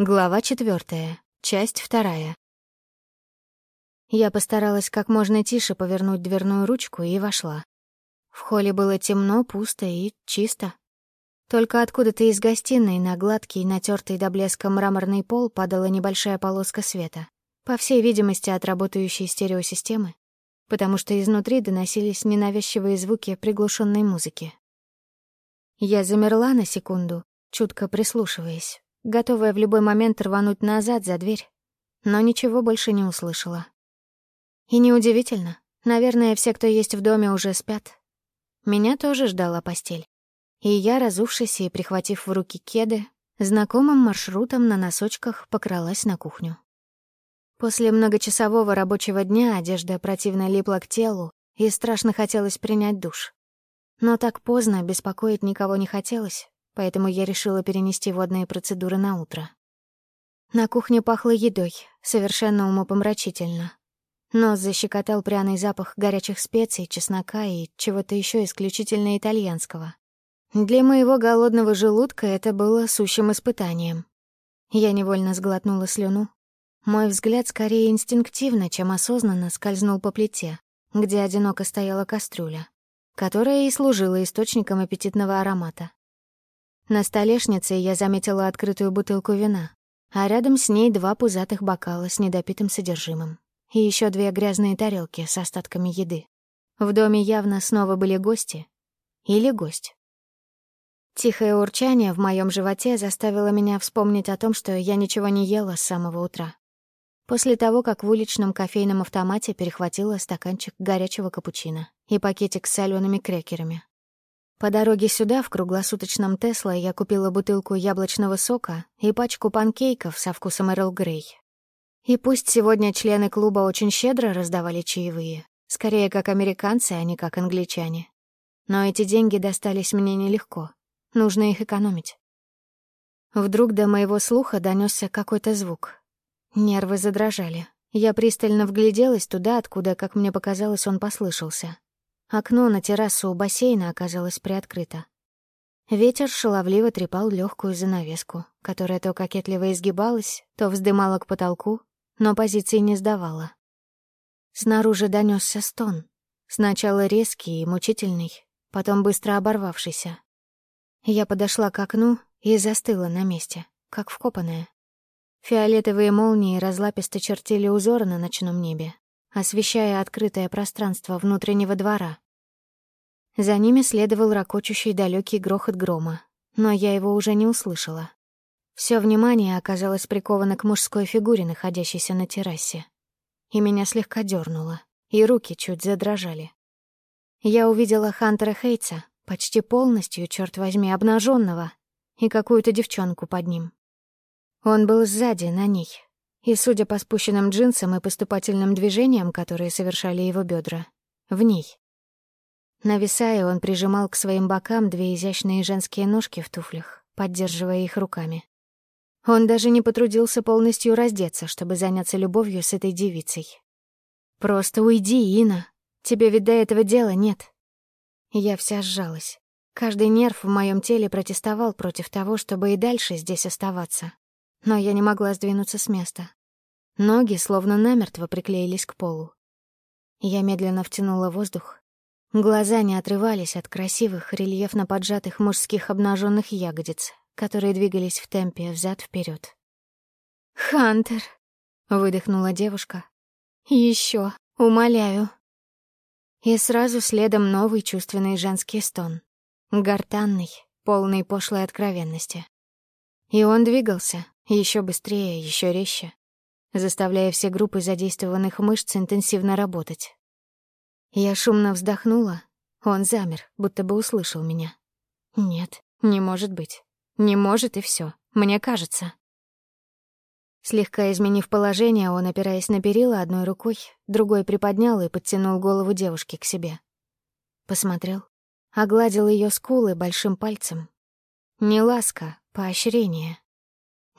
Глава четвертая, часть вторая. Я постаралась как можно тише повернуть дверную ручку и вошла. В холле было темно, пусто и чисто. Только откуда-то из гостиной на гладкий, натертый до блеска мраморный пол падала небольшая полоска света. По всей видимости, от работающей стереосистемы, потому что изнутри доносились ненавязчивые звуки приглушенной музыки. Я замерла на секунду, чутко прислушиваясь готовая в любой момент рвануть назад за дверь, но ничего больше не услышала. И неудивительно, наверное, все, кто есть в доме, уже спят. Меня тоже ждала постель. И я, разувшись и прихватив в руки кеды, знакомым маршрутом на носочках покралась на кухню. После многочасового рабочего дня одежда противно липла к телу, и страшно хотелось принять душ. Но так поздно беспокоить никого не хотелось, поэтому я решила перенести водные процедуры на утро. На кухне пахло едой, совершенно умопомрачительно. Нос защекотал пряный запах горячих специй, чеснока и чего-то еще исключительно итальянского. Для моего голодного желудка это было сущим испытанием. Я невольно сглотнула слюну. Мой взгляд скорее инстинктивно, чем осознанно скользнул по плите, где одиноко стояла кастрюля, которая и служила источником аппетитного аромата. На столешнице я заметила открытую бутылку вина, а рядом с ней два пузатых бокала с недопитым содержимым и еще две грязные тарелки с остатками еды. В доме явно снова были гости. Или гость. Тихое урчание в моем животе заставило меня вспомнить о том, что я ничего не ела с самого утра. После того, как в уличном кофейном автомате перехватила стаканчик горячего капучино и пакетик с солеными крекерами, по дороге сюда, в круглосуточном Тесла, я купила бутылку яблочного сока и пачку панкейков со вкусом Эрл Грей. И пусть сегодня члены клуба очень щедро раздавали чаевые, скорее как американцы, а не как англичане. Но эти деньги достались мне нелегко. Нужно их экономить. Вдруг до моего слуха донесся какой-то звук. Нервы задрожали. Я пристально вгляделась туда, откуда, как мне показалось, он послышался. Окно на террасу у бассейна оказалось приоткрыто. Ветер шаловливо трепал легкую занавеску, которая то кокетливо изгибалась, то вздымала к потолку, но позиции не сдавала. Снаружи донесся стон. Сначала резкий и мучительный, потом быстро оборвавшийся. Я подошла к окну и застыла на месте, как вкопанная. Фиолетовые молнии разлаписто чертили узоры на ночном небе, освещая открытое пространство внутреннего двора. За ними следовал ракочущий далекий грохот грома, но я его уже не услышала. Все внимание оказалось приковано к мужской фигуре, находящейся на террасе. И меня слегка дернуло, и руки чуть задрожали. Я увидела Хантера Хейтса, почти полностью, черт возьми, обнаженного, и какую-то девчонку под ним. Он был сзади, на ней, и, судя по спущенным джинсам и поступательным движениям, которые совершали его бедра, в ней. Нависая, он прижимал к своим бокам две изящные женские ножки в туфлях, поддерживая их руками. Он даже не потрудился полностью раздеться, чтобы заняться любовью с этой девицей. «Просто уйди, Ина. Тебе ведь до этого дела нет». Я вся сжалась. Каждый нерв в моем теле протестовал против того, чтобы и дальше здесь оставаться но я не могла сдвинуться с места. Ноги словно намертво приклеились к полу. Я медленно втянула воздух. Глаза не отрывались от красивых, рельефно поджатых мужских обнаженных ягодиц, которые двигались в темпе взад вперед. «Хантер!» — выдохнула девушка. Еще, умоляю!» И сразу следом новый чувственный женский стон. Гортанный, полный пошлой откровенности. И он двигался, еще быстрее, еще резче, заставляя все группы задействованных мышц интенсивно работать. Я шумно вздохнула. Он замер, будто бы услышал меня. Нет, не может быть. Не может и все. Мне кажется. Слегка изменив положение, он, опираясь на перила одной рукой, другой приподнял и подтянул голову девушки к себе. Посмотрел, огладил ее скулы большим пальцем. Не ласка, поощрение.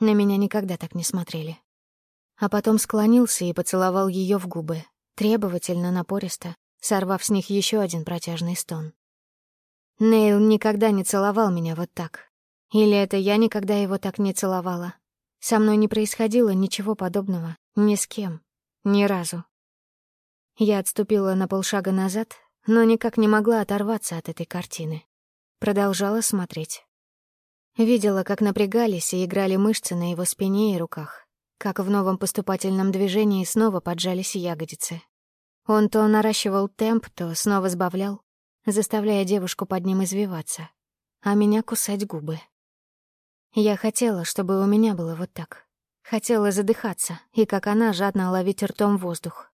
На меня никогда так не смотрели. А потом склонился и поцеловал ее в губы, требовательно, напористо, сорвав с них еще один протяжный стон. Нейл никогда не целовал меня вот так. Или это я никогда его так не целовала. Со мной не происходило ничего подобного, ни с кем, ни разу. Я отступила на полшага назад, но никак не могла оторваться от этой картины. Продолжала смотреть. Видела, как напрягались и играли мышцы на его спине и руках, как в новом поступательном движении снова поджались ягодицы. Он то наращивал темп, то снова сбавлял, заставляя девушку под ним извиваться, а меня кусать губы. Я хотела, чтобы у меня было вот так. Хотела задыхаться, и как она жадно ловить ртом воздух.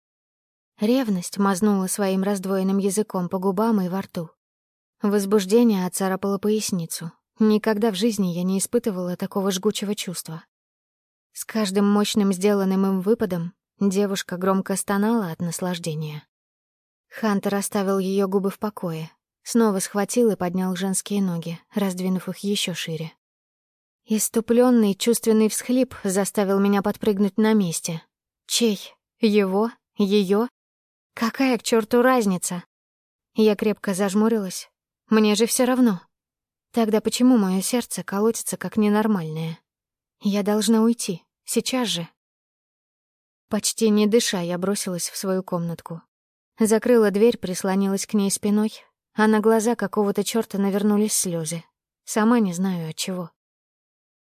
Ревность мазнула своим раздвоенным языком по губам и во рту. Возбуждение отцарапало поясницу. Никогда в жизни я не испытывала такого жгучего чувства. С каждым мощным сделанным им выпадом девушка громко стонала от наслаждения. Хантер оставил ее губы в покое, снова схватил и поднял женские ноги, раздвинув их еще шире. Иступленный чувственный всхлип заставил меня подпрыгнуть на месте. Чей? Его? Ее? Какая к черту разница? Я крепко зажмурилась. Мне же все равно. Тогда почему мое сердце колотится как ненормальное? Я должна уйти. Сейчас же. Почти не дыша, я бросилась в свою комнатку. Закрыла дверь, прислонилась к ней спиной, а на глаза какого-то чёрта навернулись слезы. Сама не знаю от чего.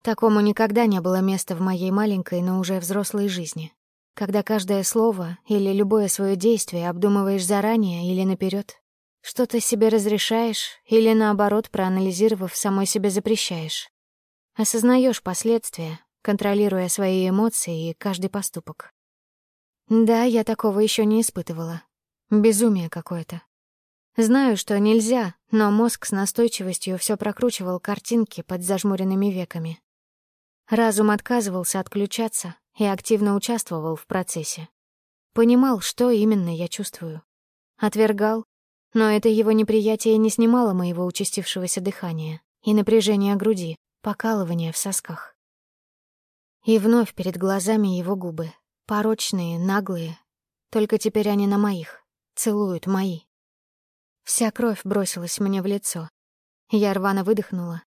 Такому никогда не было места в моей маленькой, но уже взрослой жизни, когда каждое слово или любое свое действие обдумываешь заранее или наперед, что-то себе разрешаешь или, наоборот, проанализировав, самой себе запрещаешь. Осознаешь последствия, контролируя свои эмоции и каждый поступок. Да, я такого еще не испытывала. Безумие какое-то. Знаю, что нельзя, но мозг с настойчивостью все прокручивал картинки под зажмуренными веками. Разум отказывался отключаться и активно участвовал в процессе. Понимал, что именно я чувствую. Отвергал, но это его неприятие не снимало моего участившегося дыхания и напряжения груди, покалывания в сосках. И вновь перед глазами его губы, порочные, наглые, только теперь они на моих, целуют мои. Вся кровь бросилась мне в лицо. Я рвано выдохнула,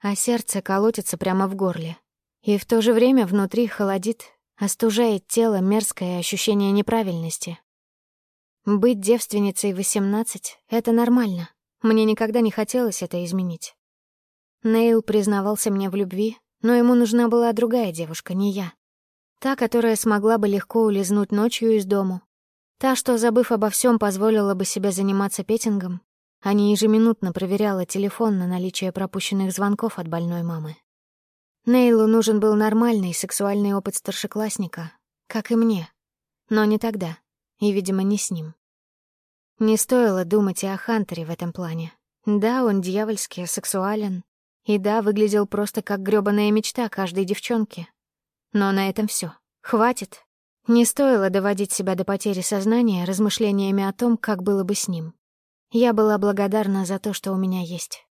а сердце колотится прямо в горле, и в то же время внутри холодит, остужает тело мерзкое ощущение неправильности. Быть девственницей в 18 — это нормально. Мне никогда не хотелось это изменить. Нейл признавался мне в любви, но ему нужна была другая девушка, не я. Та, которая смогла бы легко улизнуть ночью из дому. Та, что, забыв обо всем, позволила бы себе заниматься петингом, а не ежеминутно проверяла телефон на наличие пропущенных звонков от больной мамы. Нейлу нужен был нормальный сексуальный опыт старшеклассника, как и мне. Но не тогда, и, видимо, не с ним. Не стоило думать и о Хантере в этом плане. Да, он дьявольски сексуален, и да, выглядел просто как грёбаная мечта каждой девчонки. Но на этом все. Хватит. Не стоило доводить себя до потери сознания размышлениями о том, как было бы с ним. Я была благодарна за то, что у меня есть.